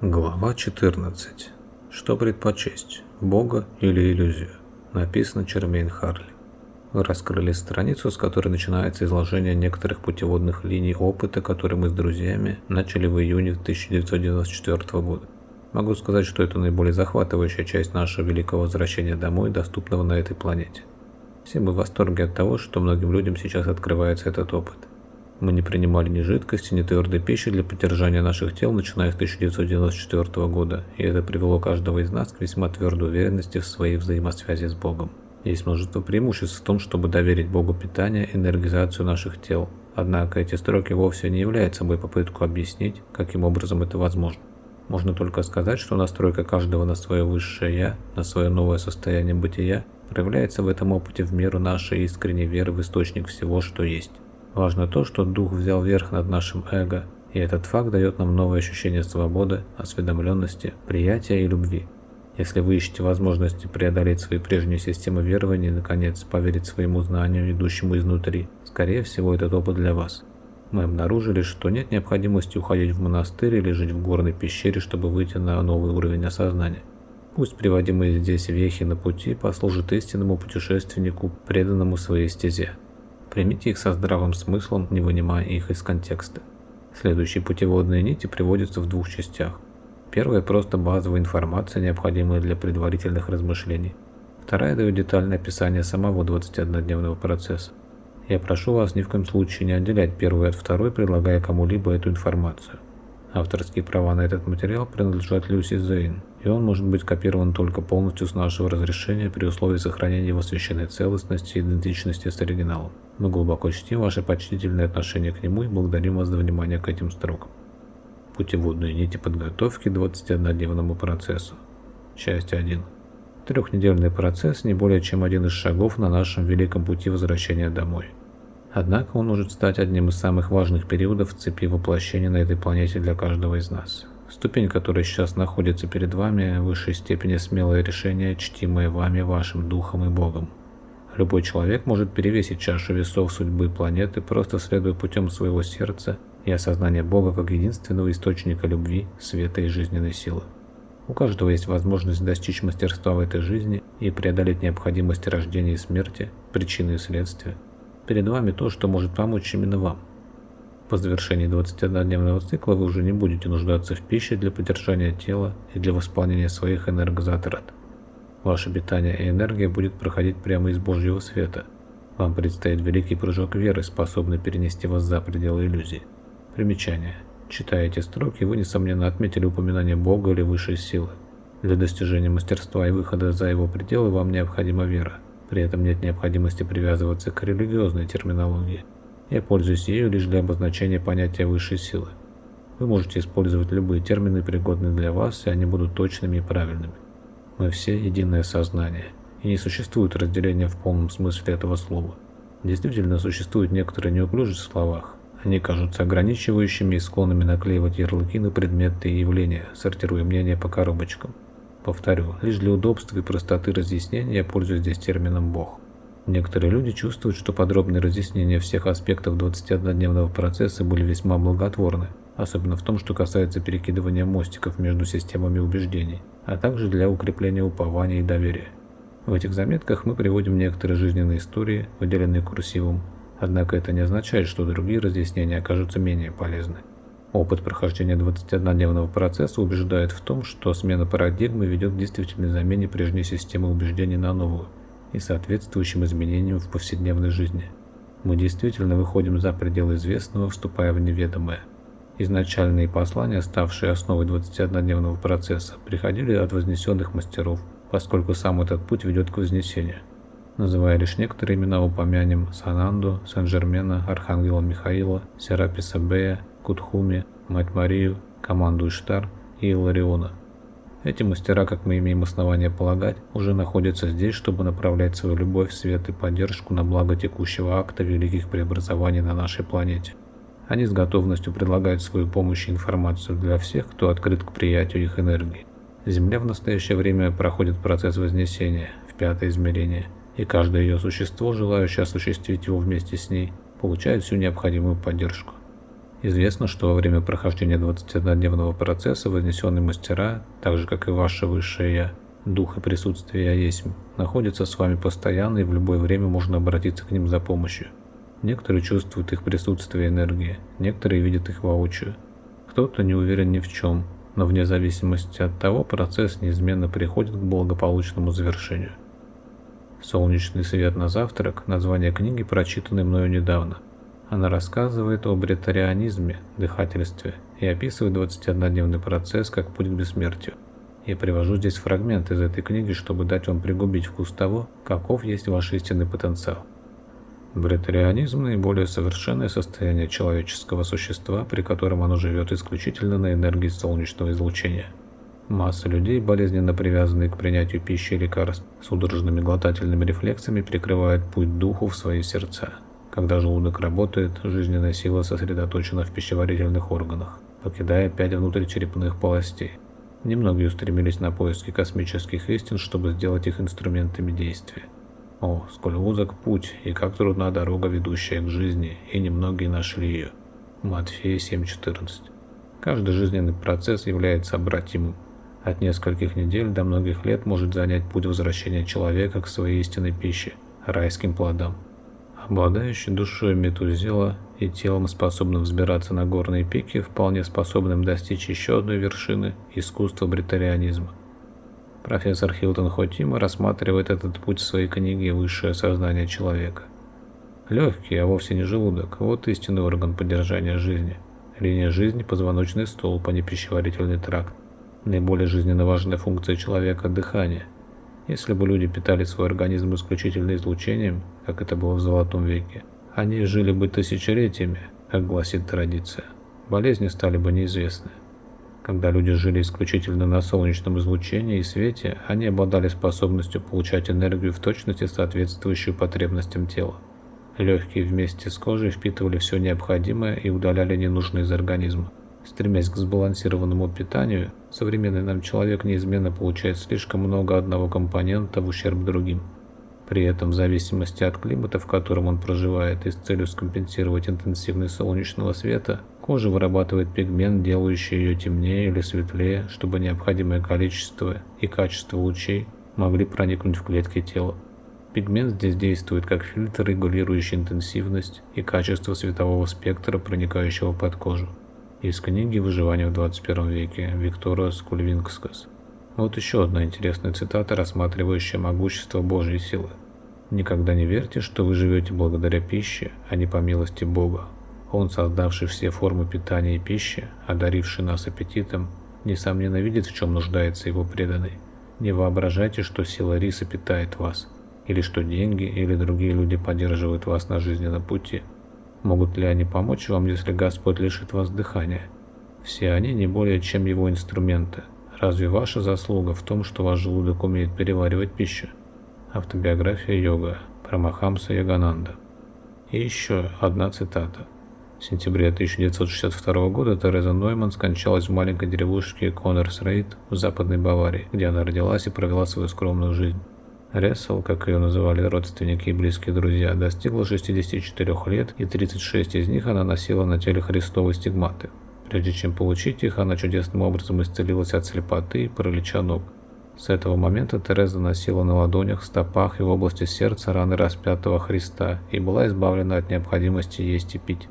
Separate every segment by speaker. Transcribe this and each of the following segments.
Speaker 1: Глава 14. Что предпочесть, Бога или иллюзию? Написано Чермейн Харли. Вы раскрыли страницу, с которой начинается изложение некоторых путеводных линий опыта, которые мы с друзьями начали в июне 1994 года. Могу сказать, что это наиболее захватывающая часть нашего великого возвращения домой, доступного на этой планете. Все мы в восторге от того, что многим людям сейчас открывается этот опыт. Мы не принимали ни жидкости, ни твердой пищи для поддержания наших тел, начиная с 1994 года, и это привело каждого из нас к весьма твердой уверенности в своей взаимосвязи с Богом. Есть множество преимуществ в том, чтобы доверить Богу питание энергизацию наших тел. Однако эти строки вовсе не являются собой попытку объяснить, каким образом это возможно. Можно только сказать, что настройка каждого на свое высшее «я», на свое новое состояние бытия, проявляется в этом опыте в меру нашей искренней веры в источник всего, что есть. Важно то, что дух взял верх над нашим эго, и этот факт дает нам новое ощущение свободы, осведомленности, приятия и любви. Если вы ищете возможности преодолеть свои прежние системы верований и, наконец, поверить своему знанию, идущему изнутри, скорее всего, этот опыт для вас. Мы обнаружили, что нет необходимости уходить в монастырь или жить в горной пещере, чтобы выйти на новый уровень осознания. Пусть приводимые здесь вехи на пути послужат истинному путешественнику, преданному своей стезе. Примите их со здравым смыслом, не вынимая их из контекста. Следующие путеводные нити приводятся в двух частях. Первая – просто базовая информация, необходимая для предварительных размышлений. Вторая дает детальное описание самого 21-дневного процесса. Я прошу вас ни в коем случае не отделять первую от второй, предлагая кому-либо эту информацию. Авторские права на этот материал принадлежат Люси Зейн, и он может быть копирован только полностью с нашего разрешения при условии сохранения его священной целостности и идентичности с оригиналом. Мы глубоко чтим ваше почтительное отношение к нему и благодарим вас за внимание к этим строкам. Путеводные нити подготовки 21-дневному процессу. Часть 1. Трехнедельный процесс не более чем один из шагов на нашем великом пути возвращения домой. Однако он может стать одним из самых важных периодов в цепи воплощения на этой планете для каждого из нас. Ступень, которая сейчас находится перед вами, в высшей степени смелое решение, чтимое вами, вашим духом и Богом. Любой человек может перевесить чашу весов судьбы планеты, просто следуя путем своего сердца и осознания Бога как единственного источника любви, света и жизненной силы. У каждого есть возможность достичь мастерства в этой жизни и преодолеть необходимость рождения и смерти, причины и следствия, Перед вами то, что может помочь именно вам. По завершении 21-дневного цикла вы уже не будете нуждаться в пище для поддержания тела и для восполнения своих энергозатрат. Ваше питание и энергия будет проходить прямо из Божьего света. Вам предстоит великий прыжок веры, способный перенести вас за пределы иллюзий. Примечание. Читая эти строки, вы, несомненно, отметили упоминание Бога или высшей силы. Для достижения мастерства и выхода за его пределы вам необходима вера. При этом нет необходимости привязываться к религиозной терминологии. Я пользуюсь ею лишь для обозначения понятия высшей силы. Вы можете использовать любые термины, пригодные для вас, и они будут точными и правильными. Мы все единое сознание, и не существует разделения в полном смысле этого слова. Действительно, существуют некоторые неуклюжесть в словах. Они кажутся ограничивающими и склонными наклеивать ярлыки на предметы и явления, сортируя мнения по коробочкам. Повторю, лишь для удобства и простоты разъяснения я пользуюсь здесь термином «бог». Некоторые люди чувствуют, что подробные разъяснения всех аспектов 21-дневного процесса были весьма благотворны, особенно в том, что касается перекидывания мостиков между системами убеждений, а также для укрепления упования и доверия. В этих заметках мы приводим некоторые жизненные истории, выделенные курсивом, однако это не означает, что другие разъяснения окажутся менее полезны. Опыт прохождения 21-дневного процесса убеждает в том, что смена парадигмы ведет к действительной замене прежней системы убеждений на новую и соответствующим изменениям в повседневной жизни. Мы действительно выходим за пределы известного, вступая в неведомое. Изначальные послания, ставшие основой 21-дневного процесса, приходили от вознесенных мастеров, поскольку сам этот путь ведет к вознесению. Называя лишь некоторые имена, упомянем Сананду, Сен-Жермена, Архангела Михаила, Сераписа Бея, Кутхуми, Мать Марию, команду Иштар и Илариона. Эти мастера, как мы имеем основания полагать, уже находятся здесь, чтобы направлять свою любовь, свет и поддержку на благо текущего акта великих преобразований на нашей планете. Они с готовностью предлагают свою помощь и информацию для всех, кто открыт к приятию их энергии. Земля в настоящее время проходит процесс вознесения в пятое измерение, и каждое ее существо, желающее осуществить его вместе с ней, получает всю необходимую поддержку. Известно, что во время прохождения 21-дневного процесса вознесенные мастера, так же как и ваше высшее Я, дух и присутствие Я есть, находятся с вами постоянно и в любое время можно обратиться к ним за помощью. Некоторые чувствуют их присутствие и энергии, некоторые видят их воочию. Кто-то не уверен ни в чем, но вне зависимости от того, процесс неизменно приходит к благополучному завершению. «Солнечный свет на завтрак» – название книги, прочитанной мною недавно. Она рассказывает о бретарианизме, дыхательстве и описывает 21-дневный процесс как путь к бессмертию. Я привожу здесь фрагмент из этой книги, чтобы дать вам пригубить вкус того, каков есть ваш истинный потенциал. Бретарианизм – наиболее совершенное состояние человеческого существа, при котором оно живет исключительно на энергии солнечного излучения – Масса людей, болезненно привязанные к принятию пищи и лекарств, судорожными глотательными рефлексами прикрывают путь духу в свои сердца. Когда желудок работает, жизненная сила сосредоточена в пищеварительных органах, покидая пять внутричерепных полостей. Немногие устремились на поиски космических истин, чтобы сделать их инструментами действия. О, сколь узок путь, и как трудна дорога, ведущая к жизни, и немногие нашли ее. Матфея 7.14 Каждый жизненный процесс является обратимым, от нескольких недель до многих лет может занять путь возвращения человека к своей истинной пище, райским плодам. Обладающий душой Метузела и телом, способным взбираться на горные пики, вполне способным достичь еще одной вершины – искусства бритарианизма. Профессор Хилтон Хотима рассматривает этот путь в своей книге «Высшее сознание человека». Легкий, а вовсе не желудок – вот истинный орган поддержания жизни. Линия жизни – позвоночный столб, а не пищеварительный тракт. Наиболее жизненно важная функция человека – дыхание. Если бы люди питали свой организм исключительно излучением, как это было в Золотом веке, они жили бы тысячелетиями, как гласит традиция. Болезни стали бы неизвестны. Когда люди жили исключительно на солнечном излучении и свете, они обладали способностью получать энергию в точности, соответствующую потребностям тела. Легкие вместе с кожей впитывали все необходимое и удаляли ненужное из организма. Стремясь к сбалансированному питанию, современный нам человек неизменно получает слишком много одного компонента в ущерб другим. При этом, в зависимости от климата, в котором он проживает, и с целью скомпенсировать интенсивность солнечного света, кожа вырабатывает пигмент, делающий ее темнее или светлее, чтобы необходимое количество и качество лучей могли проникнуть в клетки тела. Пигмент здесь действует как фильтр, регулирующий интенсивность и качество светового спектра, проникающего под кожу. Из книги «Выживание в 21 веке» Виктора Скульвингскас. Вот еще одна интересная цитата, рассматривающая могущество Божьей силы. «Никогда не верьте, что вы живете благодаря пище, а не по милости Бога. Он, создавший все формы питания и пищи, одаривший нас аппетитом, несомненно видит, в чем нуждается его преданный. Не воображайте, что сила риса питает вас, или что деньги или другие люди поддерживают вас на жизненном пути. Могут ли они помочь вам, если Господь лишит вас дыхания? Все они не более чем его инструменты. Разве ваша заслуга в том, что ваш желудок умеет переваривать пищу? Автобиография йога. Прамахамса Ягананда. И еще одна цитата. В сентябре 1962 года Тереза Нойман скончалась в маленькой деревушке Коннерсройт в Западной Баварии, где она родилась и провела свою скромную жизнь. Рессель, как ее называли родственники и близкие друзья, достигла 64 лет, и 36 из них она носила на теле Христовы стигматы. Прежде чем получить их, она чудесным образом исцелилась от слепоты и паралича ног. С этого момента Тереза носила на ладонях, стопах и в области сердца раны распятого Христа и была избавлена от необходимости есть и пить.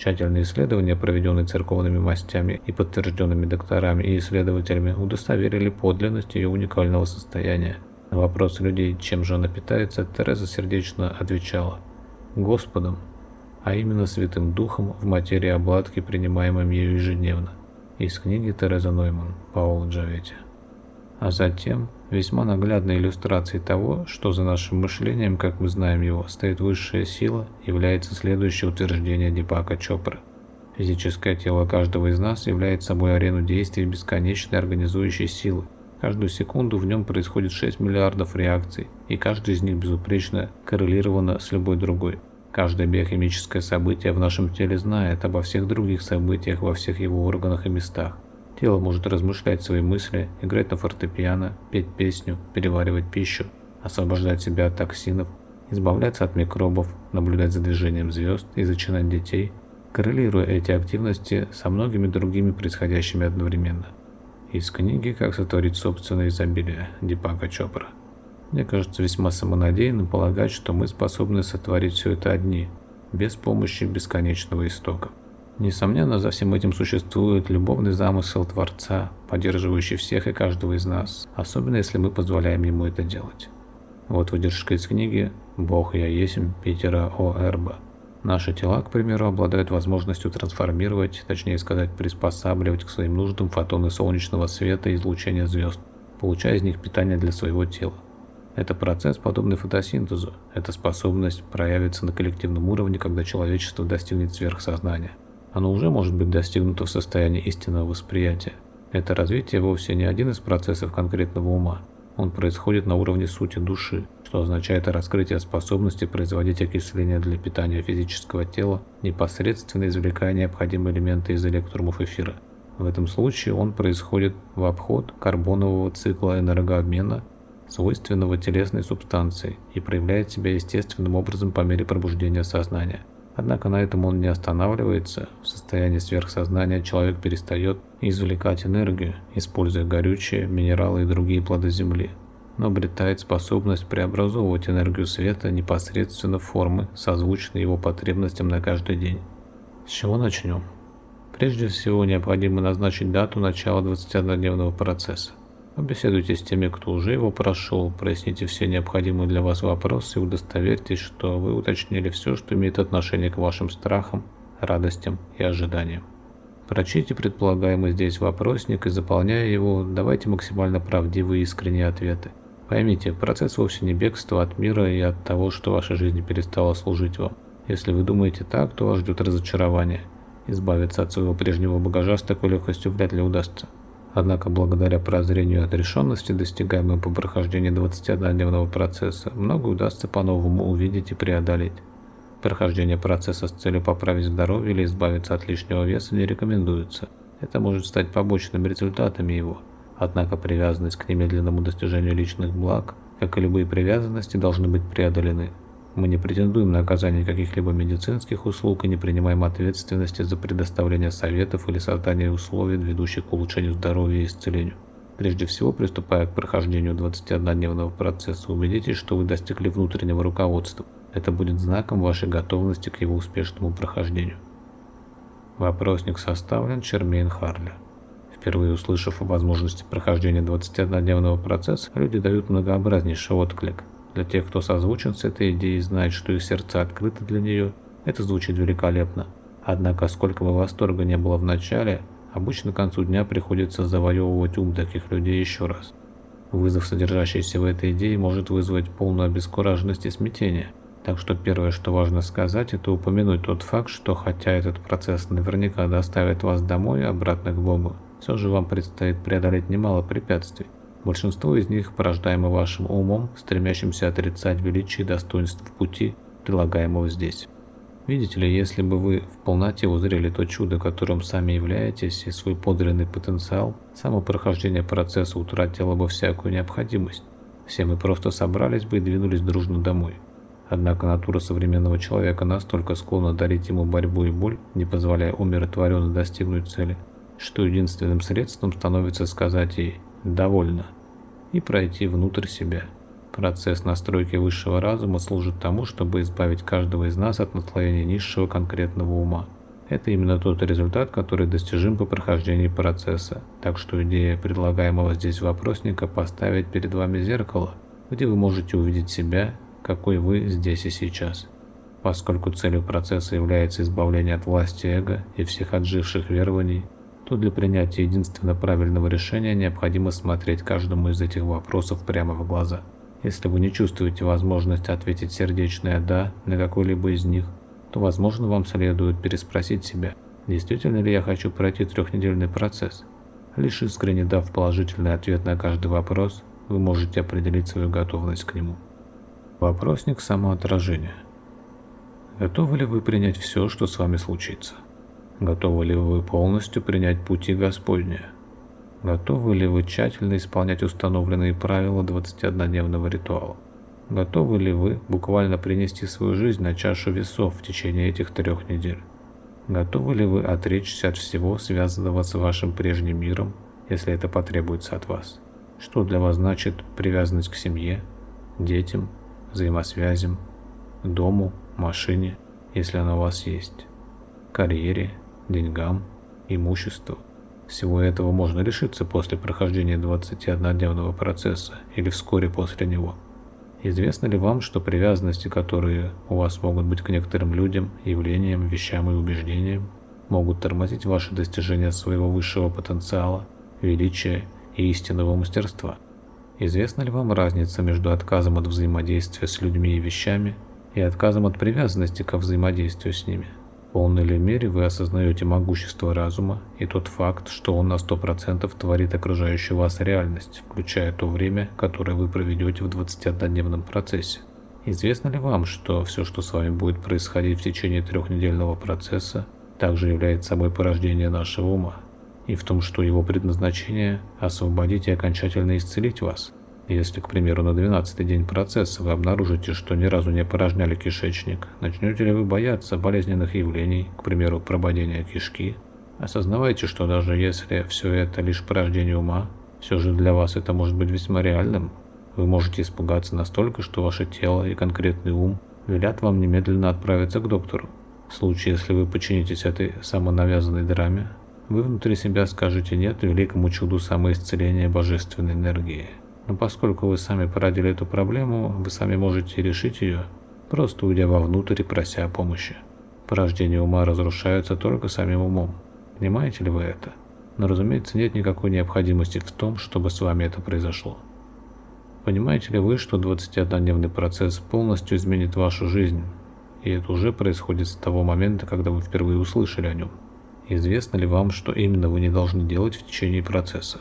Speaker 1: Тщательные исследования, проведенные церковными мастями и подтвержденными докторами и исследователями, удостоверили подлинность ее уникального состояния. На вопрос людей, чем же она питается, Тереза сердечно отвечала «Господом, а именно Святым Духом в материи обладки, принимаемым ею ежедневно». Из книги Тереза Нойман, Паула Джаветти. А затем весьма наглядной иллюстрацией того, что за нашим мышлением, как мы знаем его, стоит высшая сила, является следующее утверждение Дипака Чопры. Физическое тело каждого из нас является собой арену действий бесконечной организующей силы, Каждую секунду в нем происходит 6 миллиардов реакций, и каждая из них безупречно коррелирована с любой другой. Каждое биохимическое событие в нашем теле знает обо всех других событиях во всех его органах и местах. Тело может размышлять свои мысли, играть на фортепиано, петь песню, переваривать пищу, освобождать себя от токсинов, избавляться от микробов, наблюдать за движением звезд и зачинать детей, коррелируя эти активности со многими другими происходящими одновременно. Из книги «Как сотворить собственное изобилие» Дипака Чопра. Мне кажется весьма самонадеянным полагать, что мы способны сотворить все это одни, без помощи бесконечного истока. Несомненно, за всем этим существует любовный замысел Творца, поддерживающий всех и каждого из нас, особенно если мы позволяем ему это делать. Вот выдержка из книги «Бог я есмь» Питера О. Эрба. Наши тела, к примеру, обладают возможностью трансформировать, точнее сказать, приспосабливать к своим нуждам фотоны солнечного света и излучения звезд, получая из них питание для своего тела. Это процесс, подобный фотосинтезу. Эта способность проявится на коллективном уровне, когда человечество достигнет сверхсознания. Оно уже может быть достигнуто в состоянии истинного восприятия. Это развитие вовсе не один из процессов конкретного ума. Он происходит на уровне сути души, что означает раскрытие способности производить окисление для питания физического тела, непосредственно извлекая необходимые элементы из электрумов эфира. В этом случае он происходит в обход карбонового цикла энергообмена свойственного телесной субстанции и проявляет себя естественным образом по мере пробуждения сознания. Однако на этом он не останавливается. В состоянии сверхсознания человек перестает извлекать энергию, используя горючее, минералы и другие плоды Земли, но обретает способность преобразовывать энергию света непосредственно в формы, созвучные его потребностям на каждый день. С чего начнем? Прежде всего необходимо назначить дату начала 21-дневного процесса. Побеседуйте с теми, кто уже его прошел, проясните все необходимые для вас вопросы и удостоверьтесь, что вы уточнили все, что имеет отношение к вашим страхам, радостям и ожиданиям. Прочтите предполагаемый здесь вопросник и заполняя его, давайте максимально правдивые и искренние ответы. Поймите, процесс вовсе не бегство от мира и от того, что ваша жизнь перестала служить вам. Если вы думаете так, то вас ждет разочарование. Избавиться от своего прежнего багажа с такой легкостью вряд ли удастся. Однако благодаря прозрению отрешенности, достигаемой по прохождении 21-дневного процесса, многое удастся по-новому увидеть и преодолеть. Прохождение процесса с целью поправить здоровье или избавиться от лишнего веса не рекомендуется. Это может стать побочными результатами его. Однако привязанность к немедленному достижению личных благ, как и любые привязанности, должны быть преодолены. Мы не претендуем на оказание каких-либо медицинских услуг и не принимаем ответственности за предоставление советов или создание условий, ведущих к улучшению здоровья и исцелению. Прежде всего, приступая к прохождению 21-дневного процесса, убедитесь, что вы достигли внутреннего руководства. Это будет знаком вашей готовности к его успешному прохождению. Вопросник составлен Чермейн Харли. Впервые услышав о возможности прохождения 21-дневного процесса, люди дают многообразнейший отклик – для тех, кто созвучен с этой идеей и знает, что их сердца открыты для нее, это звучит великолепно. Однако, сколько бы восторга не было в начале, обычно к концу дня приходится завоевывать ум таких людей еще раз. Вызов, содержащийся в этой идее, может вызвать полную обескураженность и смятение. Так что первое, что важно сказать, это упомянуть тот факт, что хотя этот процесс наверняка доставит вас домой обратно к Богу, все же вам предстоит преодолеть немало препятствий. Большинство из них порождаемо вашим умом, стремящимся отрицать величие и достоинство пути, прилагаемого здесь. Видите ли, если бы вы в полноте узрели то чудо, которым сами являетесь, и свой подлинный потенциал, само прохождение процесса утратило бы всякую необходимость. Все мы просто собрались бы и двинулись дружно домой. Однако натура современного человека настолько склонна дарить ему борьбу и боль, не позволяя умиротворенно достигнуть цели, что единственным средством становится сказать ей довольно, и пройти внутрь себя. Процесс настройки высшего разума служит тому, чтобы избавить каждого из нас от наслоения низшего конкретного ума. Это именно тот результат, который достижим по прохождении процесса. Так что идея предлагаемого здесь вопросника поставить перед вами зеркало, где вы можете увидеть себя, какой вы здесь и сейчас. Поскольку целью процесса является избавление от власти эго и всех отживших верований, то для принятия единственно правильного решения необходимо смотреть каждому из этих вопросов прямо в глаза. Если вы не чувствуете возможности ответить сердечное «да» на какой-либо из них, то, возможно, вам следует переспросить себя, действительно ли я хочу пройти трехнедельный процесс. Лишь искренне дав положительный ответ на каждый вопрос, вы можете определить свою готовность к нему. Вопросник самоотражения. Готовы ли вы принять все, что с вами случится? Готовы ли вы полностью принять пути Господня? Готовы ли вы тщательно исполнять установленные правила 21-дневного ритуала? Готовы ли вы буквально принести свою жизнь на чашу весов в течение этих трех недель? Готовы ли вы отречься от всего, связанного с вашим прежним миром, если это потребуется от вас? Что для вас значит привязанность к семье, детям, взаимосвязям, дому, машине, если она у вас есть, карьере, деньгам, имуществу? Всего этого можно лишиться после прохождения 21-дневного процесса или вскоре после него. Известно ли вам, что привязанности, которые у вас могут быть к некоторым людям, явлениям, вещам и убеждениям, могут тормозить ваше достижение своего высшего потенциала, величия и истинного мастерства? Известна ли вам разница между отказом от взаимодействия с людьми и вещами и отказом от привязанности ко взаимодействию с ними? Полной ли мере вы осознаете могущество разума и тот факт, что он на 100% творит окружающую вас реальность, включая то время, которое вы проведете в 21-дневном процессе? Известно ли вам, что все, что с вами будет происходить в течение трехнедельного процесса, также является собой порождение нашего ума? И в том, что его предназначение – освободить и окончательно исцелить вас – если, к примеру, на 12 день процесса вы обнаружите, что ни разу не порожняли кишечник, начнете ли вы бояться болезненных явлений, к примеру, прободения кишки? Осознавайте, что даже если все это лишь порождение ума, все же для вас это может быть весьма реальным. Вы можете испугаться настолько, что ваше тело и конкретный ум велят вам немедленно отправиться к доктору. В случае, если вы подчинитесь этой самонавязанной драме, вы внутри себя скажете «нет» великому чуду самоисцеления божественной энергии. Но поскольку вы сами породили эту проблему, вы сами можете решить ее, просто уйдя вовнутрь и прося о помощи. Порождения ума разрушаются только самим умом. Понимаете ли вы это? Но, разумеется, нет никакой необходимости в том, чтобы с вами это произошло. Понимаете ли вы, что 21-дневный процесс полностью изменит вашу жизнь, и это уже происходит с того момента, когда вы впервые услышали о нем? Известно ли вам, что именно вы не должны делать в течение процесса?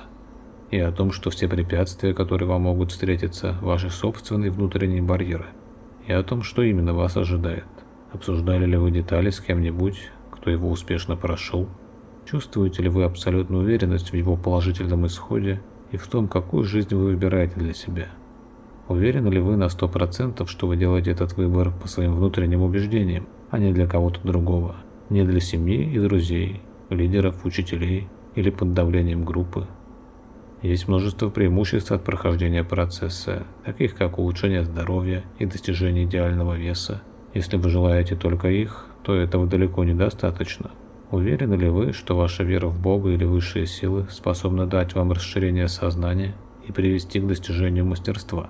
Speaker 1: И о том, что все препятствия, которые вам могут встретиться, ваши собственные внутренние барьеры, и о том, что именно вас ожидает. Обсуждали ли вы детали с кем-нибудь, кто его успешно прошел? Чувствуете ли вы абсолютную уверенность в его положительном исходе и в том, какую жизнь вы выбираете для себя? Уверены ли вы на 100%, что вы делаете этот выбор по своим внутренним убеждениям, а не для кого-то другого, не для семьи и друзей, лидеров, учителей или под давлением группы? Есть множество преимуществ от прохождения процесса, таких как улучшение здоровья и достижение идеального веса. Если вы желаете только их, то этого далеко недостаточно. Уверены ли вы, что ваша вера в Бога или высшие силы способна дать вам расширение сознания и привести к достижению мастерства?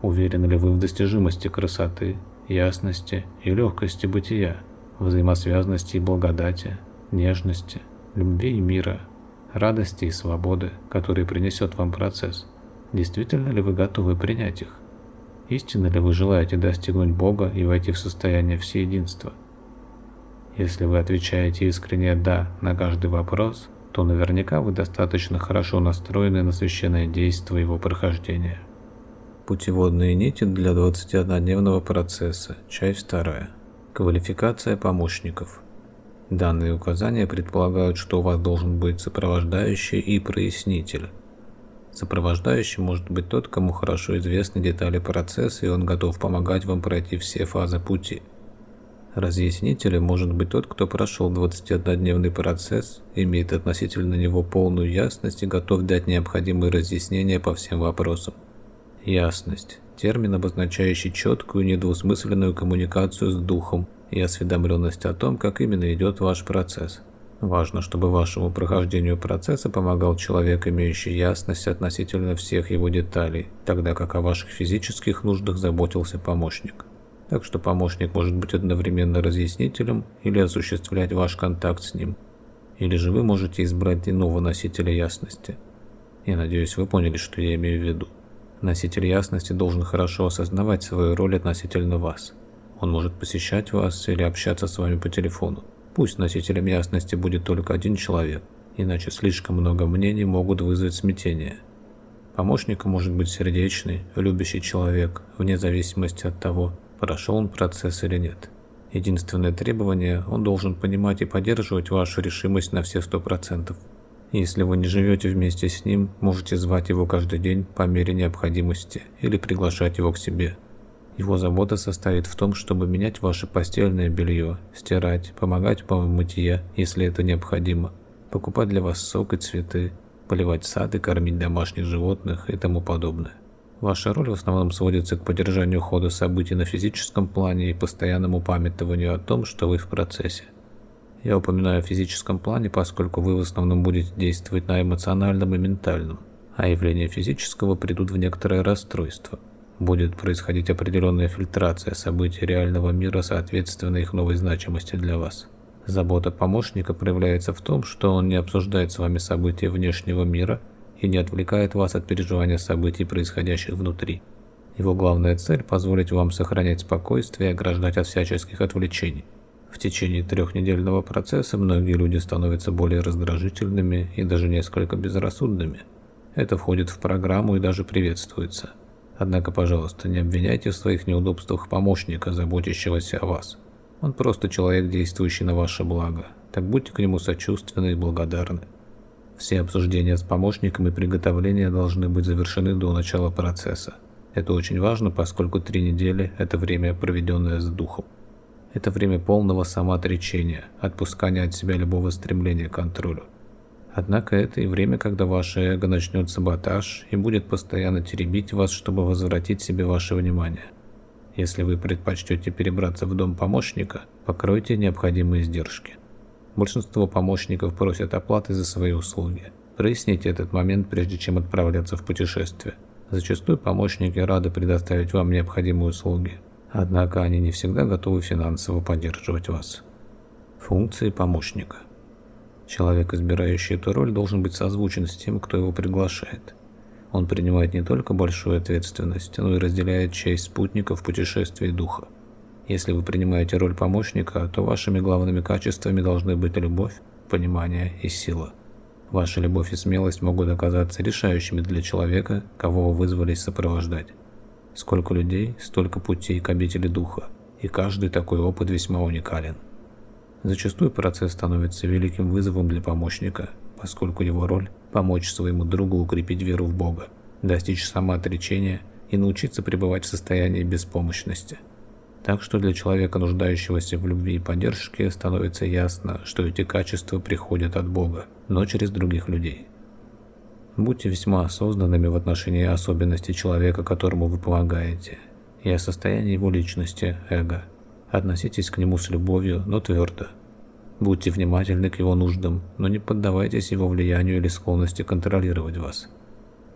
Speaker 1: Уверены ли вы в достижимости красоты, ясности и легкости бытия, взаимосвязанности и благодати, нежности, любви и мира – радости и свободы, которые принесет вам процесс. Действительно ли вы готовы принять их? Истинно ли вы желаете достигнуть Бога и войти в состояние всеединства? Если вы отвечаете искренне «да» на каждый вопрос, то наверняка вы достаточно хорошо настроены на священное действие его прохождения. Путеводные нити для 21-дневного процесса. Часть 2. Квалификация помощников. Данные указания предполагают, что у вас должен быть сопровождающий и прояснитель. Сопровождающий может быть тот, кому хорошо известны детали процесса, и он готов помогать вам пройти все фазы пути. Разъяснителем может быть тот, кто прошел 21-дневный процесс, имеет относительно него полную ясность и готов дать необходимые разъяснения по всем вопросам. Ясность – термин, обозначающий четкую, недвусмысленную коммуникацию с духом, и осведомленность о том, как именно идет ваш процесс. Важно, чтобы вашему прохождению процесса помогал человек, имеющий ясность относительно всех его деталей, тогда как о ваших физических нуждах заботился помощник. Так что помощник может быть одновременно разъяснителем или осуществлять ваш контакт с ним. Или же вы можете избрать иного носителя ясности. Я надеюсь, вы поняли, что я имею в виду. Носитель ясности должен хорошо осознавать свою роль относительно вас – он может посещать вас или общаться с вами по телефону. Пусть носителем ясности будет только один человек, иначе слишком много мнений могут вызвать смятение. Помощником может быть сердечный, любящий человек, вне зависимости от того, прошел он процесс или нет. Единственное требование – он должен понимать и поддерживать вашу решимость на все сто процентов. Если вы не живете вместе с ним, можете звать его каждый день по мере необходимости или приглашать его к себе – Его забота состоит в том, чтобы менять ваше постельное белье, стирать, помогать вам в мытье, если это необходимо, покупать для вас сок и цветы, поливать сад и кормить домашних животных и тому подобное. Ваша роль в основном сводится к поддержанию хода событий на физическом плане и постоянному памятованию о том, что вы в процессе. Я упоминаю о физическом плане, поскольку вы в основном будете действовать на эмоциональном и ментальном, а явления физического придут в некоторое расстройство. Будет происходить определенная фильтрация событий реального мира соответственно их новой значимости для вас. Забота помощника проявляется в том, что он не обсуждает с вами события внешнего мира – и не отвлекает вас от переживания событий, происходящих внутри. Его главная цель – позволить вам сохранять спокойствие и ограждать от всяческих отвлечений. В течение трехнедельного процесса многие люди становятся более раздражительными и даже несколько безрассудными. Это входит в программу и даже приветствуется. Однако, пожалуйста, не обвиняйте в своих неудобствах помощника, заботящегося о вас. Он просто человек, действующий на ваше благо. Так будьте к нему сочувственны и благодарны. Все обсуждения с помощником и приготовления должны быть завершены до начала процесса. Это очень важно, поскольку три недели – это время, проведенное с духом. Это время полного самоотречения, отпускания от себя любого стремления к контролю. Однако это и время, когда ваше эго начнет саботаж и будет постоянно теребить вас, чтобы возвратить себе ваше внимание. Если вы предпочтете перебраться в дом помощника, покройте необходимые издержки. Большинство помощников просят оплаты за свои услуги. Проясните этот момент, прежде чем отправляться в путешествие. Зачастую помощники рады предоставить вам необходимые услуги, однако они не всегда готовы финансово поддерживать вас. Функции помощника. Человек, избирающий эту роль, должен быть созвучен с тем, кто его приглашает. Он принимает не только большую ответственность, но и разделяет честь спутников в путешествии духа. Если вы принимаете роль помощника, то вашими главными качествами должны быть любовь, понимание и сила. Ваша любовь и смелость могут оказаться решающими для человека, кого вы вызвались сопровождать. Сколько людей, столько путей к обители духа, и каждый такой опыт весьма уникален. Зачастую процесс становится великим вызовом для помощника, поскольку его роль – помочь своему другу укрепить веру в Бога, достичь самоотречения и научиться пребывать в состоянии беспомощности – так что для человека, нуждающегося в любви и поддержке, становится ясно, что эти качества приходят от Бога, но через других людей. Будьте весьма осознанными в отношении особенностей человека, которому вы помогаете, и о состоянии его личности, эго. Относитесь к нему с любовью, но твердо. Будьте внимательны к его нуждам, но не поддавайтесь его влиянию или склонности контролировать вас.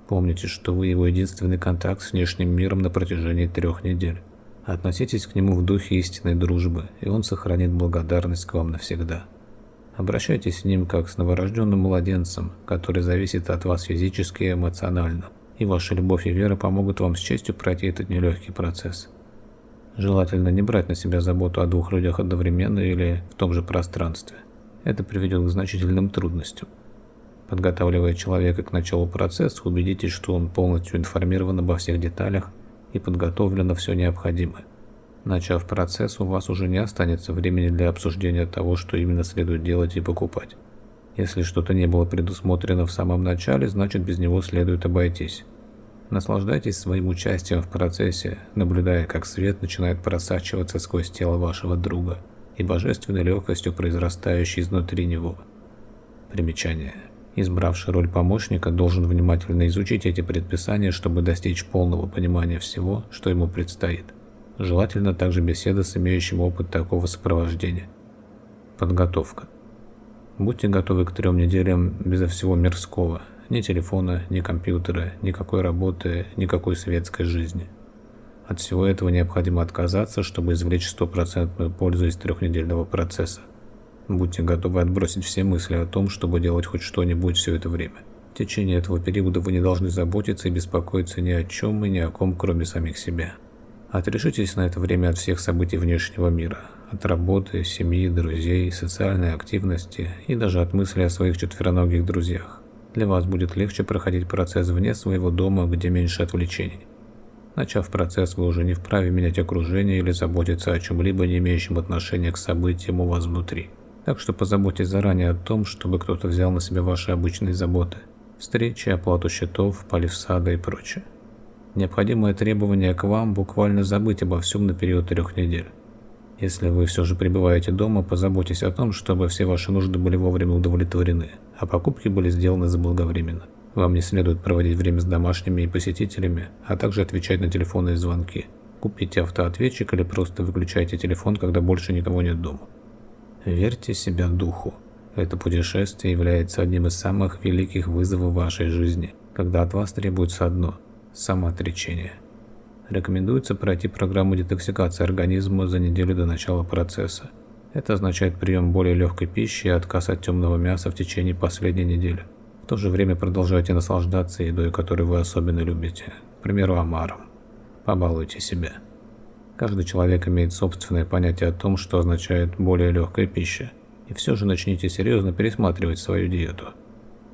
Speaker 1: Помните, что вы его единственный контакт с внешним миром на протяжении трех недель. Относитесь к нему в духе истинной дружбы, и он сохранит благодарность к вам навсегда. Обращайтесь с ним как с новорожденным младенцем, который зависит от вас физически и эмоционально, и ваша любовь и вера помогут вам с честью пройти этот нелегкий процесс. Желательно не брать на себя заботу о двух людях одновременно или в том же пространстве. Это приведет к значительным трудностям. Подготавливая человека к началу процесса, убедитесь, что он полностью информирован обо всех деталях и подготовлено все необходимое. Начав процесс, у вас уже не останется времени для обсуждения того, что именно следует делать и покупать. Если что-то не было предусмотрено в самом начале, значит без него следует обойтись. Наслаждайтесь своим участием в процессе, наблюдая, как свет начинает просачиваться сквозь тело вашего друга и божественной легкостью, произрастающей изнутри него. Примечание избравший роль помощника, должен внимательно изучить эти предписания, чтобы достичь полного понимания всего, что ему предстоит. Желательно также беседа с имеющим опыт такого сопровождения. Подготовка. Будьте готовы к трем неделям безо всего мирского. Ни телефона, ни компьютера, никакой работы, никакой светской жизни. От всего этого необходимо отказаться, чтобы извлечь стопроцентную пользу из трехнедельного процесса. Будьте готовы отбросить все мысли о том, чтобы делать хоть что-нибудь все это время. В течение этого периода вы не должны заботиться и беспокоиться ни о чем и ни о ком, кроме самих себя. Отрешитесь на это время от всех событий внешнего мира, от работы, семьи, друзей, социальной активности и даже от мысли о своих четвероногих друзьях. Для вас будет легче проходить процесс вне своего дома, где меньше отвлечений. Начав процесс, вы уже не вправе менять окружение или заботиться о чем-либо, не имеющем отношения к событиям у вас внутри. Так что позаботьтесь заранее о том, чтобы кто-то взял на себя ваши обычные заботы. Встречи, оплату счетов, полив сада и прочее. Необходимое требование к вам буквально забыть обо всем на период трех недель. Если вы все же пребываете дома, позаботьтесь о том, чтобы все ваши нужды были вовремя удовлетворены, а покупки были сделаны заблаговременно. Вам не следует проводить время с домашними и посетителями, а также отвечать на телефонные звонки. Купите автоответчик или просто выключайте телефон, когда больше никого нет дома. Верьте себя духу. Это путешествие является одним из самых великих вызовов вашей жизни, когда от вас требуется одно – самоотречение. Рекомендуется пройти программу детоксикации организма за неделю до начала процесса. Это означает прием более легкой пищи и отказ от темного мяса в течение последней недели. В то же время продолжайте наслаждаться едой, которую вы особенно любите, к примеру, омаром. Побалуйте себя. Каждый человек имеет собственное понятие о том, что означает более легкая пища, и все же начните серьезно пересматривать свою диету.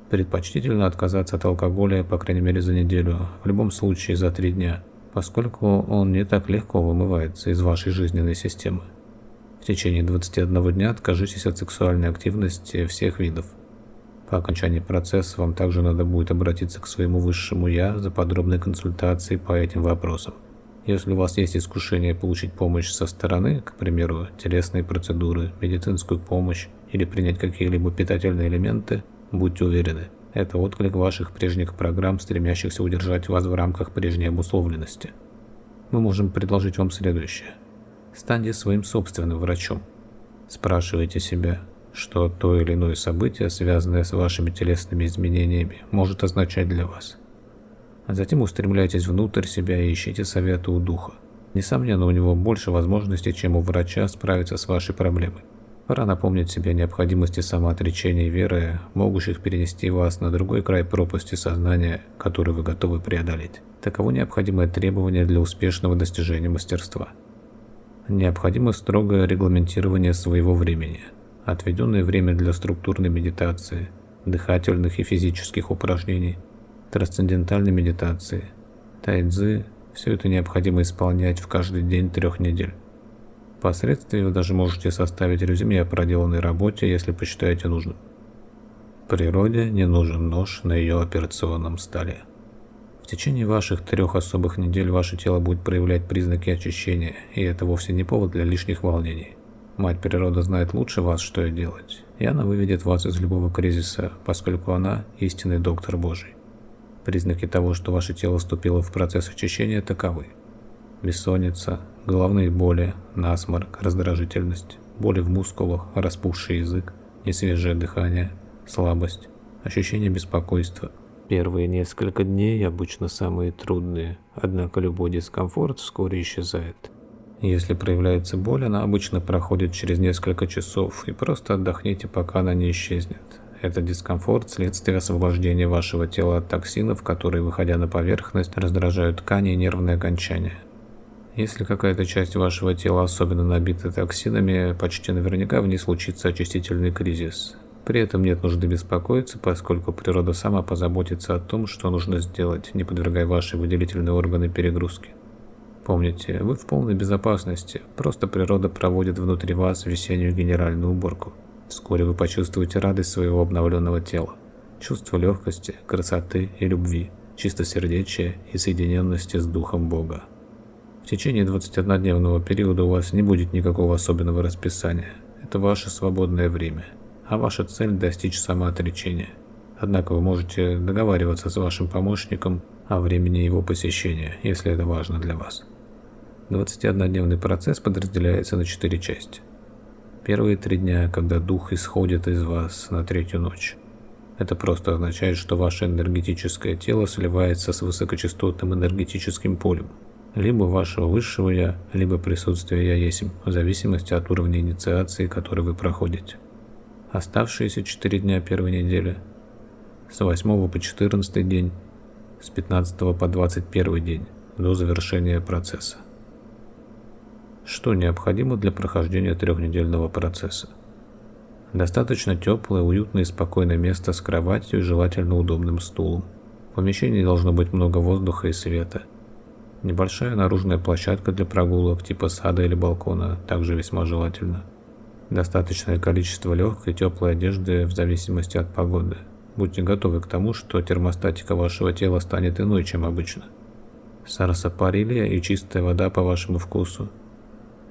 Speaker 1: Предпочтительно отказаться от алкоголя, по крайней мере за неделю, в любом случае за три дня, поскольку он не так легко вымывается из вашей жизненной системы. В течение 21 дня откажитесь от сексуальной активности всех видов. По окончании процесса вам также надо будет обратиться к своему высшему «Я» за подробной консультацией по этим вопросам. Если у вас есть искушение получить помощь со стороны, к примеру, телесные процедуры, медицинскую помощь или принять какие-либо питательные элементы, будьте уверены, это отклик ваших прежних программ, стремящихся удержать вас в рамках прежней обусловленности. Мы можем предложить вам следующее. Станьте своим собственным врачом. Спрашивайте себя, что то или иное событие, связанное с вашими телесными изменениями, может означать для вас – а затем устремляйтесь внутрь себя и ищите совета у духа. Несомненно, у него больше возможностей, чем у врача справиться с вашей проблемой. Пора напомнить себе о необходимости самоотречения и веры, могущих перенести вас на другой край пропасти сознания, который вы готовы преодолеть. Таково необходимое требование для успешного достижения мастерства. Необходимо строгое регламентирование своего времени, отведенное время для структурной медитации, дыхательных и физических упражнений – трансцендентальной медитации, тайцзы – все это необходимо исполнять в каждый день трех недель. Впоследствии вы даже можете составить резюме о проделанной работе, если посчитаете нужным. Природе не нужен нож на ее операционном столе. В течение ваших трех особых недель ваше тело будет проявлять признаки очищения, и это вовсе не повод для лишних волнений. Мать природа знает лучше вас, что делать, и она выведет вас из любого кризиса, поскольку она истинный доктор Божий. Признаки того, что ваше тело вступило в процесс очищения, таковы. Бессонница, головные боли, насморк, раздражительность, боли в мускулах, распухший язык, несвежее дыхание, слабость, ощущение беспокойства. Первые несколько дней обычно самые трудные, однако любой дискомфорт вскоре исчезает. Если проявляется боль, она обычно проходит через несколько часов, и просто отдохните, пока она не исчезнет. Это дискомфорт – следствие освобождения вашего тела от токсинов, которые, выходя на поверхность, раздражают ткани и нервные окончания. Если какая-то часть вашего тела особенно набита токсинами, почти наверняка в ней случится очистительный кризис. При этом нет нужды беспокоиться, поскольку природа сама позаботится о том, что нужно сделать, не подвергая ваши выделительные органы перегрузке. Помните, вы в полной безопасности, просто природа проводит внутри вас весеннюю генеральную уборку. Вскоре вы почувствуете радость своего обновленного тела, чувство легкости, красоты и любви, чистосердечия и соединенности с Духом Бога. В течение 21-дневного периода у вас не будет никакого особенного расписания. Это ваше свободное время, а ваша цель – достичь самоотречения. Однако вы можете договариваться с вашим помощником о времени его посещения, если это важно для вас. 21-дневный процесс подразделяется на 4 части – Первые три дня, когда дух исходит из вас на третью ночь. Это просто означает, что ваше энергетическое тело сливается с высокочастотным энергетическим полем, либо вашего высшего Я, либо присутствия Я Есим, в зависимости от уровня инициации, который вы проходите. Оставшиеся 4 дня первой недели, с 8 по 14 день, с 15 по 21 день, до завершения процесса. Что необходимо для прохождения трехнедельного процесса? Достаточно теплое, уютное и спокойное место с кроватью и желательно удобным стулом. В помещении должно быть много воздуха и света. Небольшая наружная площадка для прогулок типа сада или балкона также весьма желательно. Достаточное количество легкой и теплой одежды в зависимости от погоды. Будьте готовы к тому, что термостатика вашего тела станет иной, чем обычно. Сарасапарилия и чистая вода по вашему вкусу.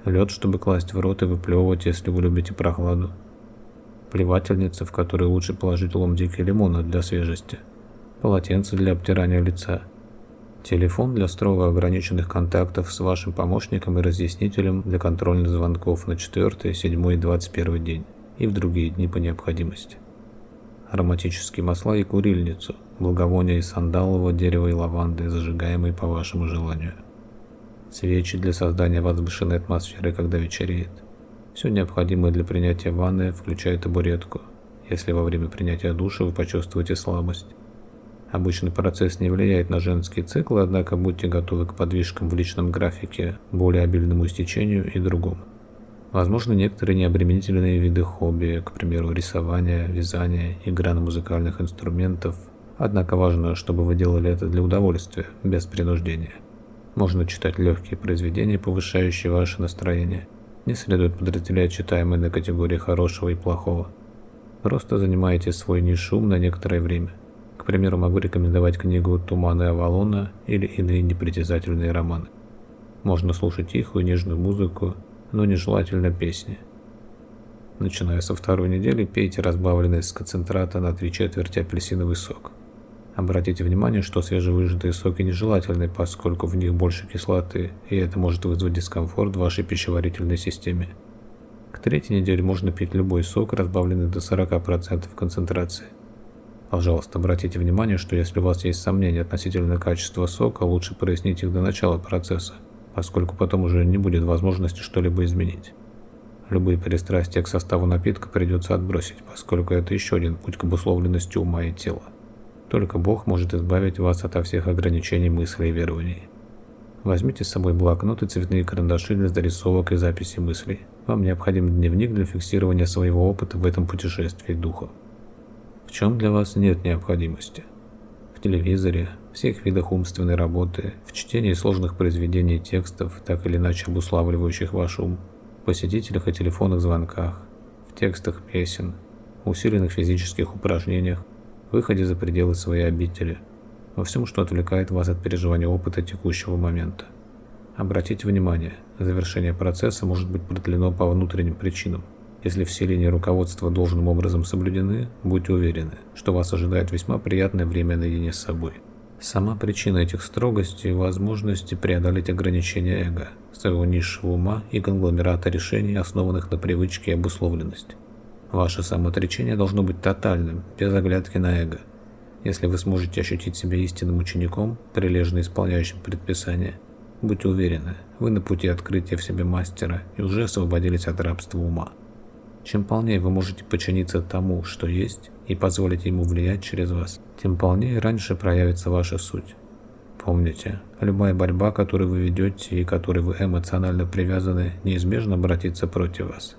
Speaker 1: Лед, чтобы класть в рот и выплевывать, если вы любите прохладу. Плевательница, в которой лучше положить ломтики лимона для свежести. Полотенце для обтирания лица. Телефон для строго ограниченных контактов с вашим помощником и разъяснителем для контрольных звонков на 4, 7 и 21 день и в другие дни по необходимости. Ароматические масла и курильницу, благовония из сандалового дерева и лаванды, зажигаемые по вашему желанию. Свечи для создания возвышенной атмосферы, когда вечереет. Все необходимое для принятия ванны, включая табуретку, если во время принятия душа вы почувствуете слабость. Обычный процесс не влияет на женские циклы, однако будьте готовы к подвижкам в личном графике, более обильному истечению и другому. Возможно, некоторые необременительные виды хобби, к примеру, рисование, вязание, игра на музыкальных инструментах, однако важно, чтобы вы делали это для удовольствия, без принуждения. Можно читать легкие произведения, повышающие ваше настроение. Не следует подразделять читаемые на категории хорошего и плохого. Просто занимайте свой нишум на некоторое время. К примеру, могу рекомендовать книгу «Туманы Авалона» или иные непритязательные романы. Можно слушать тихую, нежную музыку, но нежелательно песни. Начиная со второй недели, пейте разбавленный из концентрата на три четверти апельсиновый сок. Обратите внимание, что свежевыжатые соки нежелательны, поскольку в них больше кислоты, и это может вызвать дискомфорт в вашей пищеварительной системе. К третьей неделе можно пить любой сок, разбавленный до 40% концентрации. Пожалуйста, обратите внимание, что если у вас есть сомнения относительно качества сока, лучше прояснить их до начала процесса поскольку потом уже не будет возможности что-либо изменить. Любые пристрастия к составу напитка придется отбросить, поскольку это еще один путь к обусловленности ума и тела. Только Бог может избавить вас от всех ограничений мыслей и верований. Возьмите с собой блокнот и цветные карандаши для зарисовок и записи мыслей. Вам необходим дневник для фиксирования своего опыта в этом путешествии духа. В чем для вас нет необходимости? В телевизоре, всех видах умственной работы, в чтении сложных произведений текстов, так или иначе обуславливающих ваш ум, посетителях и телефонных звонках, в текстах песен, усиленных физических упражнениях, выходе за пределы своей обители, во всем, что отвлекает вас от переживания опыта текущего момента. Обратите внимание, завершение процесса может быть продлено по внутренним причинам. Если все линии руководства должным образом соблюдены, будьте уверены, что вас ожидает весьма приятное время наедине с собой. Сама причина этих строгостей – возможности преодолеть ограничения эго, своего низшего ума и конгломерата решений, основанных на привычке и обусловленности. Ваше самоотречение должно быть тотальным, без оглядки на эго. Если вы сможете ощутить себя истинным учеником, прилежно исполняющим предписания, будьте уверены, вы на пути открытия в себе мастера и уже освободились от рабства ума. Чем полнее вы можете подчиниться тому, что есть, и позволить ему влиять через вас, тем полнее раньше проявится ваша суть. Помните, любая борьба, которую вы ведете и которой вы эмоционально привязаны, неизбежно обратится против вас.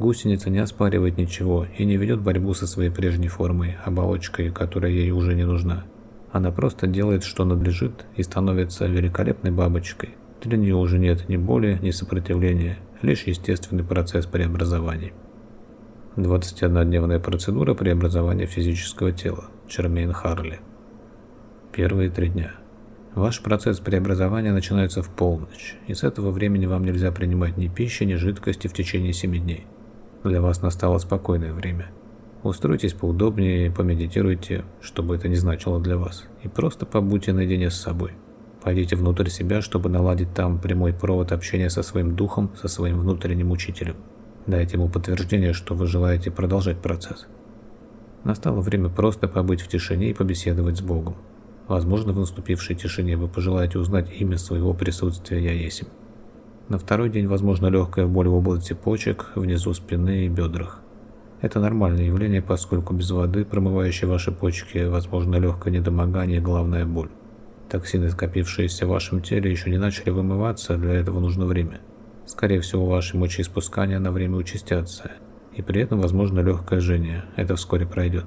Speaker 1: Гусеница не оспаривает ничего и не ведет борьбу со своей прежней формой, оболочкой, которая ей уже не нужна. Она просто делает, что надлежит, и становится великолепной бабочкой. Для нее уже нет ни боли, ни сопротивления, лишь естественный процесс преобразований. 21-дневная процедура преобразования физического тела. Чермейн Харли. Первые три дня. Ваш процесс преобразования начинается в полночь, и с этого времени вам нельзя принимать ни пищи, ни жидкости в течение 7 дней. Для вас настало спокойное время. Устройтесь поудобнее, помедитируйте, чтобы это не значило для вас, и просто побудьте наедине с собой. Пойдите внутрь себя, чтобы наладить там прямой провод общения со своим духом, со своим внутренним учителем. Дайте ему подтверждение, что вы желаете продолжать процесс. Настало время просто побыть в тишине и побеседовать с Богом. Возможно, в наступившей тишине вы пожелаете узнать имя своего присутствия Я. На второй день возможно легкая боль в области почек, внизу спины и бедрах. Это нормальное явление, поскольку без воды, промывающей ваши почки, возможно легкое недомогание и головная боль. Токсины, скопившиеся в вашем теле, еще не начали вымываться, для этого нужно время. Скорее всего, ваши мочеиспускания на время участятся, и при этом возможно легкое жжение. Это вскоре пройдет.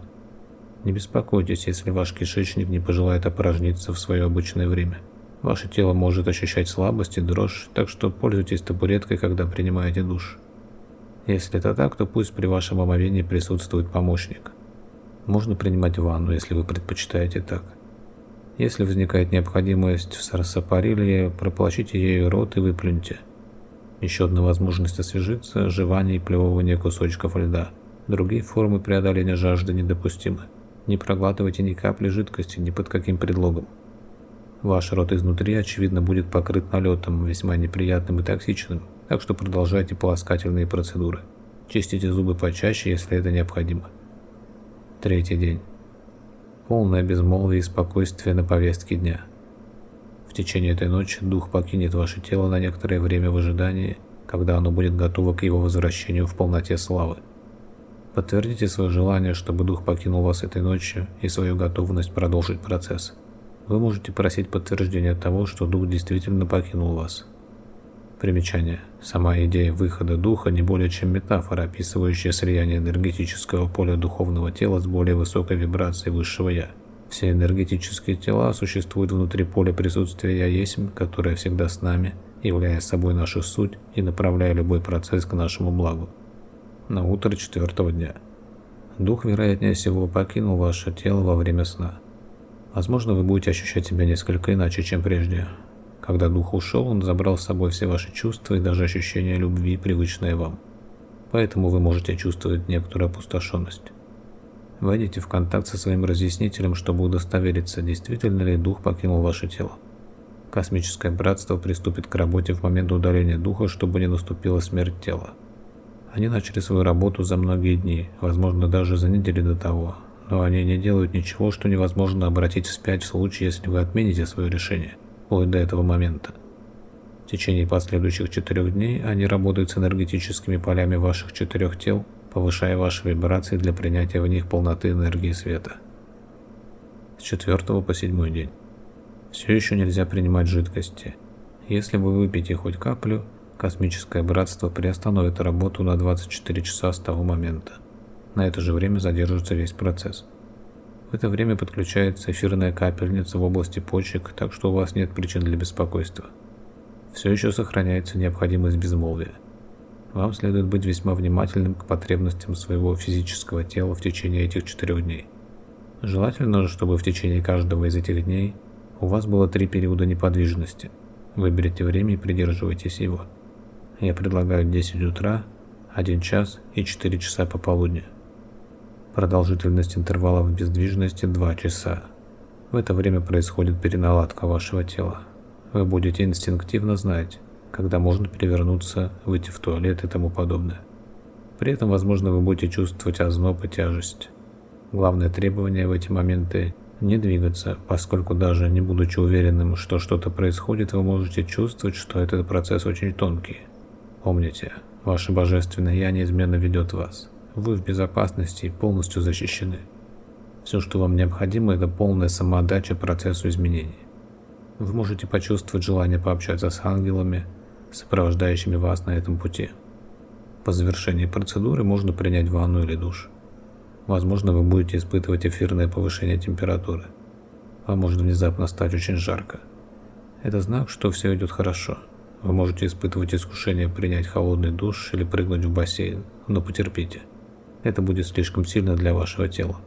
Speaker 1: Не беспокойтесь, если ваш кишечник не пожелает опорожниться в свое обычное время. Ваше тело может ощущать слабость и дрожь, так что пользуйтесь табуреткой, когда принимаете душ. Если это так, то пусть при вашем омовении присутствует помощник. Можно принимать ванну, если вы предпочитаете так. Если возникает необходимость в сарсапариле, прополощите ею рот и выплюньте. Еще одна возможность освежиться – жевание и плевывание кусочков льда. Другие формы преодоления жажды недопустимы. Не проглатывайте ни капли жидкости ни под каким предлогом. Ваш рот изнутри, очевидно, будет покрыт налетом, весьма неприятным и токсичным, так что продолжайте полоскательные процедуры. Чистите зубы почаще, если это необходимо. Третий день. Полное безмолвие и спокойствие на повестке дня. В течение этой ночи дух покинет ваше тело на некоторое время в ожидании, когда оно будет готово к его возвращению в полноте славы. Подтвердите свое желание, чтобы дух покинул вас этой ночью и свою готовность продолжить процесс. Вы можете просить подтверждения того, что дух действительно покинул вас. Примечание. Сама идея выхода духа не более чем метафора, описывающая слияние энергетического поля духовного тела с более высокой вибрацией высшего Я. Все энергетические тела существуют внутри поля присутствия Я Есмь, которое всегда с нами, являя собой нашу суть и направляя любой процесс к нашему благу. На утро четвертого дня. Дух, вероятнее всего, покинул ваше тело во время сна. Возможно, вы будете ощущать себя несколько иначе, чем прежде. Когда дух ушел, он забрал с собой все ваши чувства и даже ощущение любви, привычное вам. Поэтому вы можете чувствовать некоторую опустошенность. Войдите в контакт со своим разъяснителем, чтобы удостовериться, действительно ли дух покинул ваше тело. Космическое братство приступит к работе в момент удаления духа, чтобы не наступила смерть тела. Они начали свою работу за многие дни, возможно даже за недели до того, но они не делают ничего, что невозможно обратить вспять в случае, если вы отмените свое решение вплоть до этого момента. В течение последующих четырех дней они работают с энергетическими полями ваших четырех тел, повышая ваши вибрации для принятия в них полноты энергии света. С четвертого по седьмой день. Все еще нельзя принимать жидкости. Если вы выпьете хоть каплю, космическое братство приостановит работу на 24 часа с того момента. На это же время задержится весь процесс. В это время подключается эфирная капельница в области почек, так что у вас нет причин для беспокойства. Все еще сохраняется необходимость безмолвия. Вам следует быть весьма внимательным к потребностям своего физического тела в течение этих четырех дней. Желательно, чтобы в течение каждого из этих дней у вас было три периода неподвижности. Выберите время и придерживайтесь его. Я предлагаю 10 утра, 1 час и 4 часа пополудня. Продолжительность интервалов бездвижности 2 часа. В это время происходит переналадка вашего тела. Вы будете инстинктивно знать, когда можно перевернуться, выйти в туалет и тому подобное. При этом, возможно, вы будете чувствовать озноб и тяжесть. Главное требование в эти моменты – не двигаться, поскольку даже не будучи уверенным, что что-то происходит, вы можете чувствовать, что этот процесс очень тонкий. Помните, ваше божественное Я неизменно ведет вас. Вы в безопасности и полностью защищены. Все, что вам необходимо, это полная самоотдача процессу изменений. Вы можете почувствовать желание пообщаться с ангелами, сопровождающими вас на этом пути. По завершении процедуры можно принять ванну или душ. Возможно, вы будете испытывать эфирное повышение температуры. Вам может внезапно стать очень жарко. Это знак, что все идет хорошо. Вы можете испытывать искушение принять холодный душ или прыгнуть в бассейн, но потерпите. Это будет слишком сильно для вашего тела.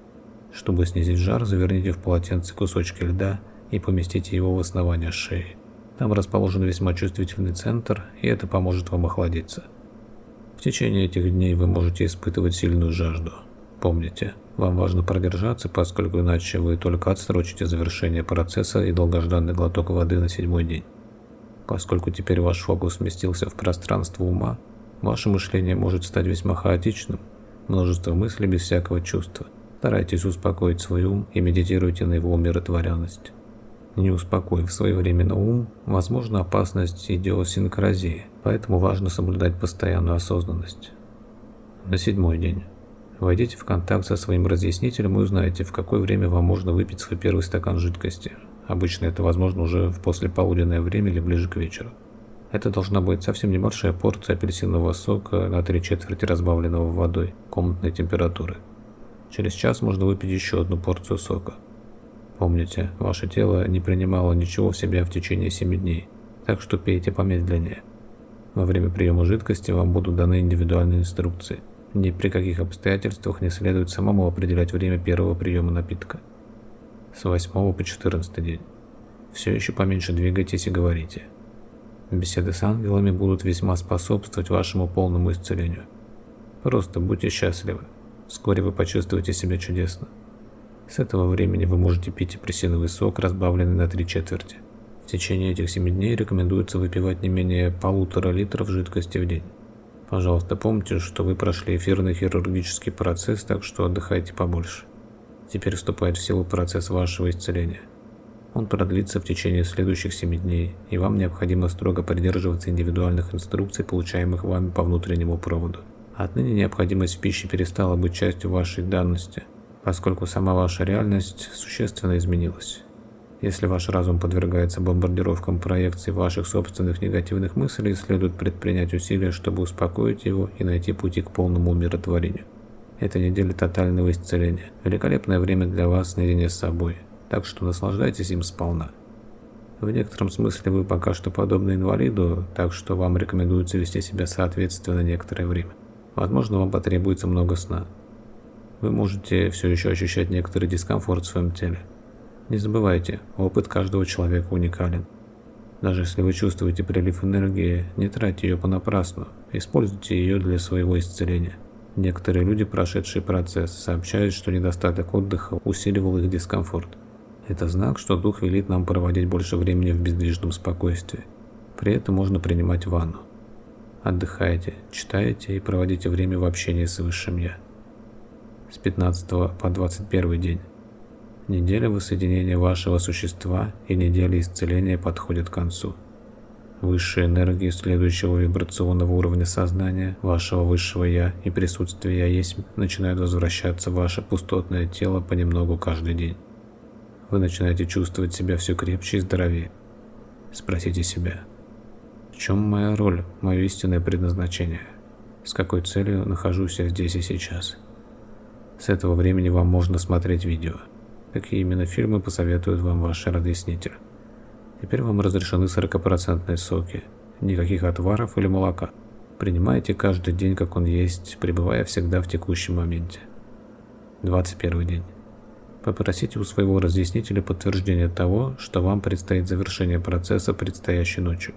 Speaker 1: Чтобы снизить жар, заверните в полотенце кусочки льда и поместите его в основание шеи. Там расположен весьма чувствительный центр, и это поможет вам охладиться. В течение этих дней вы можете испытывать сильную жажду. Помните, вам важно продержаться, поскольку иначе вы только отсрочите завершение процесса и долгожданный глоток воды на седьмой день. Поскольку теперь ваш фокус сместился в пространство ума, ваше мышление может стать весьма хаотичным, множество мыслей без всякого чувства. Старайтесь успокоить свой ум и медитируйте на его умиротворенность. Не успокоив своевременно ум, возможна опасность идиосинкразии, поэтому важно соблюдать постоянную осознанность. На седьмой день. Войдите в контакт со своим разъяснителем и узнаете, в какое время вам можно выпить свой первый стакан жидкости. Обычно это возможно уже в послеполуденное время или ближе к вечеру. Это должна быть совсем небольшая порция апельсинового сока на три четверти разбавленного водой комнатной температуры. Через час можно выпить еще одну порцию сока. Помните, ваше тело не принимало ничего в себя в течение 7 дней, так что пейте помедленнее. Во время приема жидкости вам будут даны индивидуальные инструкции. Ни при каких обстоятельствах не следует самому определять время первого приема напитка. С 8 по 14 день. Все еще поменьше двигайтесь и говорите. Беседы с ангелами будут весьма способствовать вашему полному исцелению. Просто будьте счастливы. Вскоре вы почувствуете себя чудесно. С этого времени вы можете пить апельсиновый сок, разбавленный на три четверти. В течение этих 7 дней рекомендуется выпивать не менее полутора литров жидкости в день. Пожалуйста, помните, что вы прошли эфирный хирургический процесс, так что отдыхайте побольше. Теперь вступает в силу процесс вашего исцеления. Он продлится в течение следующих 7 дней, и вам необходимо строго придерживаться индивидуальных инструкций, получаемых вами по внутреннему проводу. Отныне необходимость в пище перестала быть частью вашей данности, поскольку сама ваша реальность существенно изменилась. Если ваш разум подвергается бомбардировкам проекций ваших собственных негативных мыслей, следует предпринять усилия, чтобы успокоить его и найти пути к полному умиротворению. Это неделя тотального исцеления. Великолепное время для вас наедине с собой, так что наслаждайтесь им сполна. В некотором смысле вы пока что подобны инвалиду, так что вам рекомендуется вести себя соответственно некоторое время. Возможно, вам потребуется много сна. Вы можете все еще ощущать некоторый дискомфорт в своем теле. Не забывайте, опыт каждого человека уникален. Даже если вы чувствуете прилив энергии, не тратьте ее понапрасну, используйте ее для своего исцеления. Некоторые люди, прошедшие процесс, сообщают, что недостаток отдыха усиливал их дискомфорт. Это знак, что Дух велит нам проводить больше времени в бездвижном спокойствии. При этом можно принимать ванну. Отдыхайте, читайте и проводите время в общении с Высшим Я. С 15 по 21 день. Неделя воссоединения вашего существа и неделя исцеления подходят к концу. Высшие энергии следующего вибрационного уровня сознания, вашего высшего Я и присутствия Я есть начинают возвращаться в ваше пустотное тело понемногу каждый день. Вы начинаете чувствовать себя все крепче и здоровее. Спросите себя, в чем моя роль, мое истинное предназначение? С какой целью нахожусь я здесь и сейчас? С этого времени вам можно смотреть видео – какие именно фильмы посоветуют вам ваши разъяснители. Теперь вам разрешены 40% соки, никаких отваров или молока. Принимайте каждый день, как он есть, пребывая всегда в текущем моменте. 21 день. Попросите у своего разъяснителя подтверждение того, что вам предстоит завершение процесса предстоящей ночью.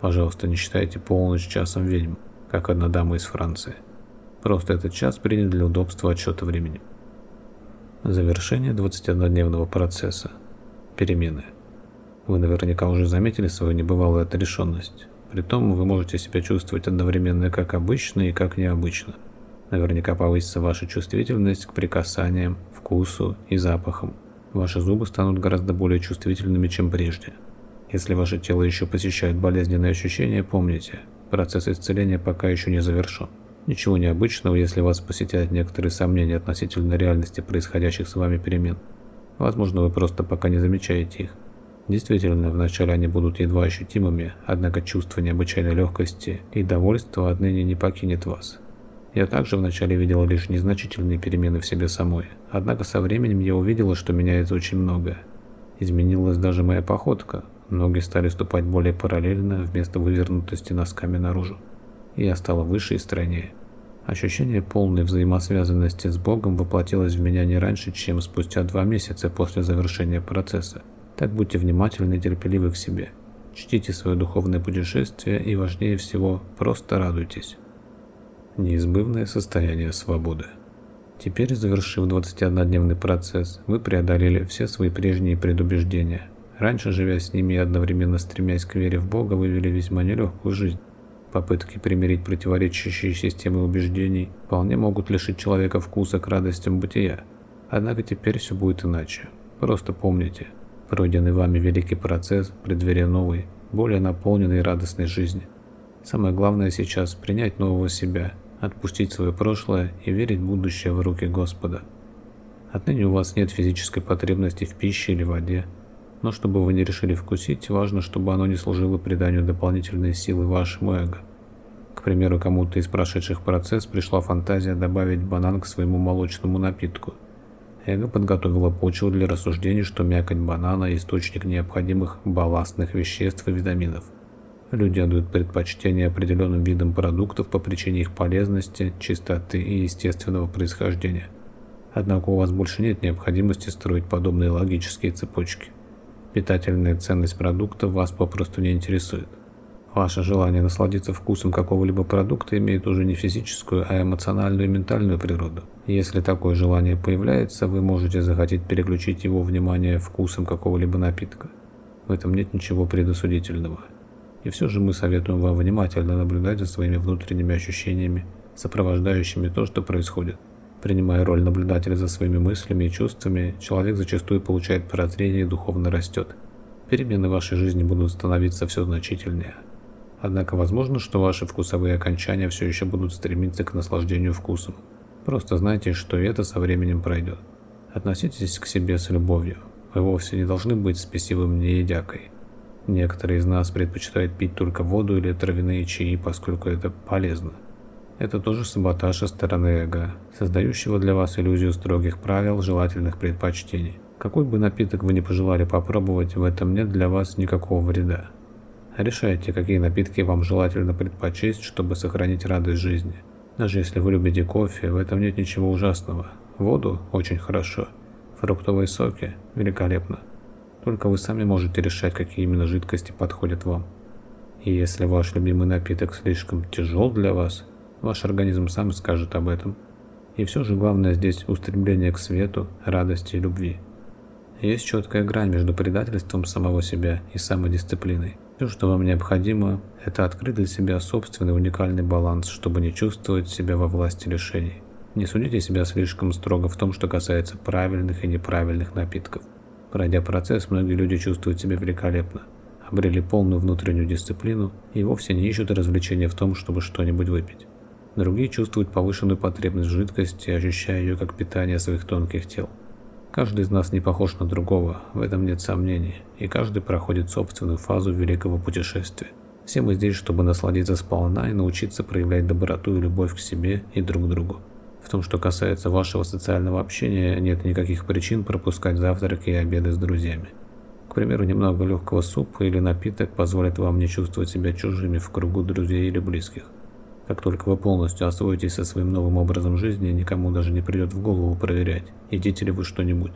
Speaker 1: Пожалуйста, не считайте полночь часом ведьм, как одна дама из Франции. Просто этот час принят для удобства отсчета времени. Завершение 21-дневного процесса. Перемены. Вы наверняка уже заметили свою небывалую отрешенность. Притом вы можете себя чувствовать одновременно как обычно и как необычно. Наверняка повысится ваша чувствительность к прикасаниям, вкусу и запахам. Ваши зубы станут гораздо более чувствительными, чем прежде. Если ваше тело еще посещает болезненные ощущения, помните, процесс исцеления пока еще не завершен. Ничего необычного, если вас посетят некоторые сомнения относительно реальности происходящих с вами перемен. Возможно, вы просто пока не замечаете их. Действительно, вначале они будут едва ощутимыми, однако чувство необычайной легкости и довольства отныне не покинет вас. Я также вначале видела лишь незначительные перемены в себе самой, однако со временем я увидела, что меняется очень многое. Изменилась даже моя походка, ноги стали ступать более параллельно вместо вывернутости носками наружу. Я стала выше и стройнее. Ощущение полной взаимосвязанности с Богом воплотилось в меня не раньше, чем спустя два месяца после завершения процесса. Так будьте внимательны и терпеливы к себе. Чтите свое духовное путешествие и, важнее всего, просто радуйтесь. Неизбывное состояние свободы. Теперь, завершив 21-дневный процесс, вы преодолели все свои прежние предубеждения. Раньше, живя с ними и одновременно стремясь к вере в Бога, вы вели весьма нелегкую жизнь. Попытки примирить противоречащие системы убеждений вполне могут лишить человека вкуса к радостям бытия. Однако теперь все будет иначе. Просто помните, пройденный вами великий процесс в преддверии новой, более наполненной и радостной жизни. Самое главное сейчас принять нового себя, отпустить свое прошлое и верить в будущее в руки Господа. Отныне у вас нет физической потребности в пище или воде, но чтобы вы не решили вкусить, важно, чтобы оно не служило приданию дополнительной силы вашему эго. К примеру, кому-то из прошедших процесс пришла фантазия добавить банан к своему молочному напитку. Эго подготовило почву для рассуждений, что мякоть банана – источник необходимых балластных веществ и витаминов. Люди отдают предпочтение определенным видам продуктов по причине их полезности, чистоты и естественного происхождения – Однако у вас больше нет необходимости строить подобные логические цепочки. Питательная ценность продукта вас попросту не интересует. Ваше желание насладиться вкусом какого-либо продукта имеет уже не физическую, а эмоциональную и ментальную природу. Если такое желание появляется, вы можете захотеть переключить его внимание вкусом какого-либо напитка. В этом нет ничего предосудительного. И все же мы советуем вам внимательно наблюдать за своими внутренними ощущениями, сопровождающими то, что происходит. Принимая роль наблюдателя за своими мыслями и чувствами, человек зачастую получает прозрение и духовно растет. Перемены в вашей жизни будут становиться все значительнее. Однако возможно, что ваши вкусовые окончания все еще будут стремиться к наслаждению вкусом. Просто знайте, что это со временем пройдет. Относитесь к себе с любовью. Вы вовсе не должны быть спесивым неедякой. Некоторые из нас предпочитают пить только воду или травяные чаи, поскольку это полезно. Это тоже саботаж со стороны эго, создающего для вас иллюзию строгих правил, желательных предпочтений. Какой бы напиток вы ни пожелали попробовать, в этом нет для вас никакого вреда. Решайте, какие напитки вам желательно предпочесть, чтобы сохранить радость жизни. Даже если вы любите кофе, в этом нет ничего ужасного. Воду – очень хорошо. Фруктовые соки – великолепно. Только вы сами можете решать, какие именно жидкости подходят вам. И если ваш любимый напиток слишком тяжел для вас, ваш организм сам скажет об этом. И все же главное здесь устремление к свету, радости и любви. Есть четкая грань между предательством самого себя и самодисциплиной. Все, что вам необходимо, это открыть для себя собственный уникальный баланс, чтобы не чувствовать себя во власти решений. Не судите себя слишком строго в том, что касается правильных и неправильных напитков. Пройдя процесс, многие люди чувствуют себя великолепно, обрели полную внутреннюю дисциплину и вовсе не ищут развлечения в том, чтобы что-нибудь выпить. Другие чувствуют повышенную потребность в жидкости, ощущая ее как питание своих тонких тел. Каждый из нас не похож на другого, в этом нет сомнений, и каждый проходит собственную фазу великого путешествия. Все мы здесь, чтобы насладиться сполна и научиться проявлять доброту и любовь к себе и друг другу. В том, что касается вашего социального общения, нет никаких причин пропускать завтраки и обеды с друзьями. К примеру, немного легкого супа или напиток позволит вам не чувствовать себя чужими в кругу друзей или близких. Как только вы полностью освоитесь со своим новым образом жизни, никому даже не придет в голову проверять, едите ли вы что-нибудь.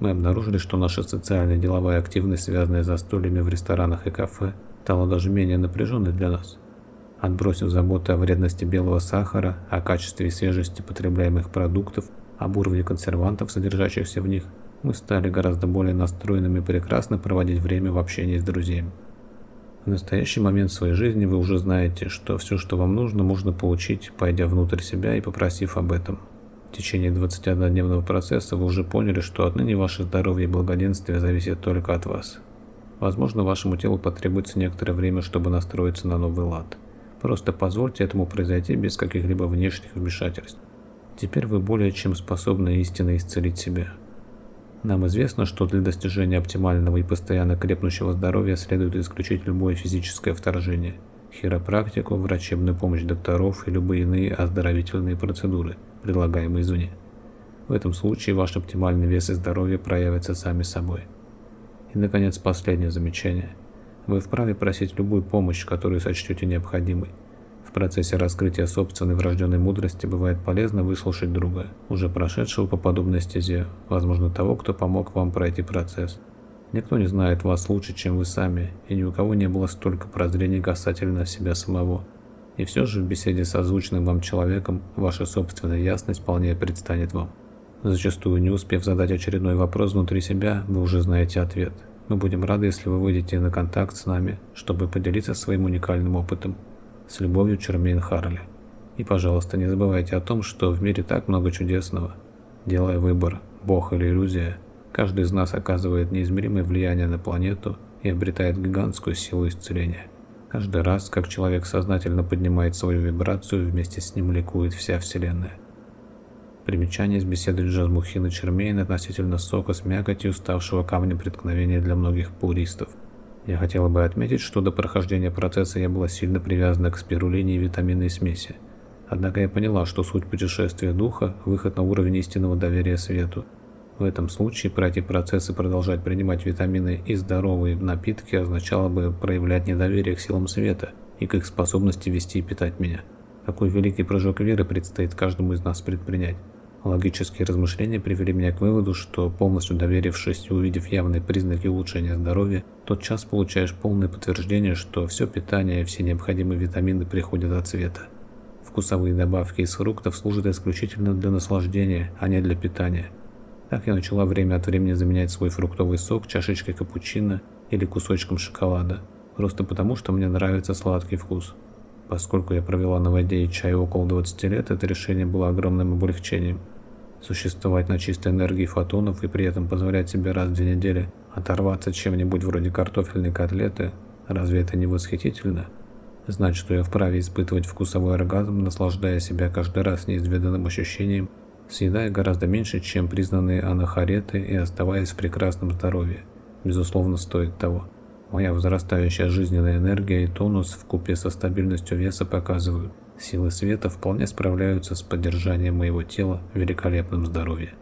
Speaker 1: Мы обнаружили, что наша социальная деловая активность, связанная с застольями в ресторанах и кафе, стала даже менее напряженной для нас. Отбросив заботы о вредности белого сахара, о качестве и свежести потребляемых продуктов, об уровне консервантов, содержащихся в них, мы стали гораздо более настроенными прекрасно проводить время в общении с друзьями. В настоящий момент своей жизни вы уже знаете, что все, что вам нужно, можно получить, пойдя внутрь себя и попросив об этом. В течение 21-дневного процесса вы уже поняли, что отныне ваше здоровье и благоденствие зависят только от вас. Возможно, вашему телу потребуется некоторое время, чтобы настроиться на новый лад. Просто позвольте этому произойти без каких-либо внешних вмешательств. Теперь вы более чем способны истинно исцелить себя. Нам известно, что для достижения оптимального и постоянно крепнущего здоровья следует исключить любое физическое вторжение, хиропрактику, врачебную помощь докторов и любые иные оздоровительные процедуры, предлагаемые извне. В этом случае ваш оптимальный вес и здоровье проявятся сами собой. И, наконец, последнее замечание. Вы вправе просить любую помощь, которую сочтете необходимой, в процессе раскрытия собственной врожденной мудрости бывает полезно выслушать друга, уже прошедшего по подобной стезе, возможно того, кто помог вам пройти процесс. Никто не знает вас лучше, чем вы сами, и ни у кого не было столько прозрений касательно себя самого. И все же в беседе с озвученным вам человеком ваша собственная ясность вполне предстанет вам. Зачастую, не успев задать очередной вопрос внутри себя, вы уже знаете ответ. Мы будем рады, если вы выйдете на контакт с нами, чтобы поделиться своим уникальным опытом. С любовью, Чермейн Харли. И, пожалуйста, не забывайте о том, что в мире так много чудесного. Делая выбор, Бог или иллюзия, каждый из нас оказывает неизмеримое влияние на планету и обретает гигантскую силу исцеления. Каждый раз, как человек сознательно поднимает свою вибрацию, вместе с ним ликует вся Вселенная. Примечание из беседы Джазмухина Чермейна относительно сока с мякотью, ставшего камнем преткновения для многих пуристов – я хотела бы отметить, что до прохождения процесса я была сильно привязана к спирулине и витаминной смеси. Однако я поняла, что суть путешествия духа – выход на уровень истинного доверия свету. В этом случае пройти процесс и продолжать принимать витамины и здоровые напитки означало бы проявлять недоверие к силам света и к их способности вести и питать меня. Какой великий прыжок веры предстоит каждому из нас предпринять. Логические размышления привели меня к выводу, что полностью доверившись и увидев явные признаки улучшения здоровья, тот час получаешь полное подтверждение, что все питание и все необходимые витамины приходят от цвета. Вкусовые добавки из фруктов служат исключительно для наслаждения, а не для питания. Так я начала время от времени заменять свой фруктовый сок чашечкой капучино или кусочком шоколада, просто потому, что мне нравится сладкий вкус. Поскольку я провела на воде и чае около 20 лет, это решение было огромным облегчением. Существовать на чистой энергии фотонов и при этом позволять себе раз в две недели оторваться чем-нибудь вроде картофельной котлеты, разве это не восхитительно? Знать, что я вправе испытывать вкусовой оргазм, наслаждая себя каждый раз неизведанным ощущением, съедая гораздо меньше, чем признанные анахареты и оставаясь в прекрасном здоровье, безусловно стоит того. Моя возрастающая жизненная энергия и тонус в купе со стабильностью веса показывают, силы света вполне справляются с поддержанием моего тела в великолепном здоровье.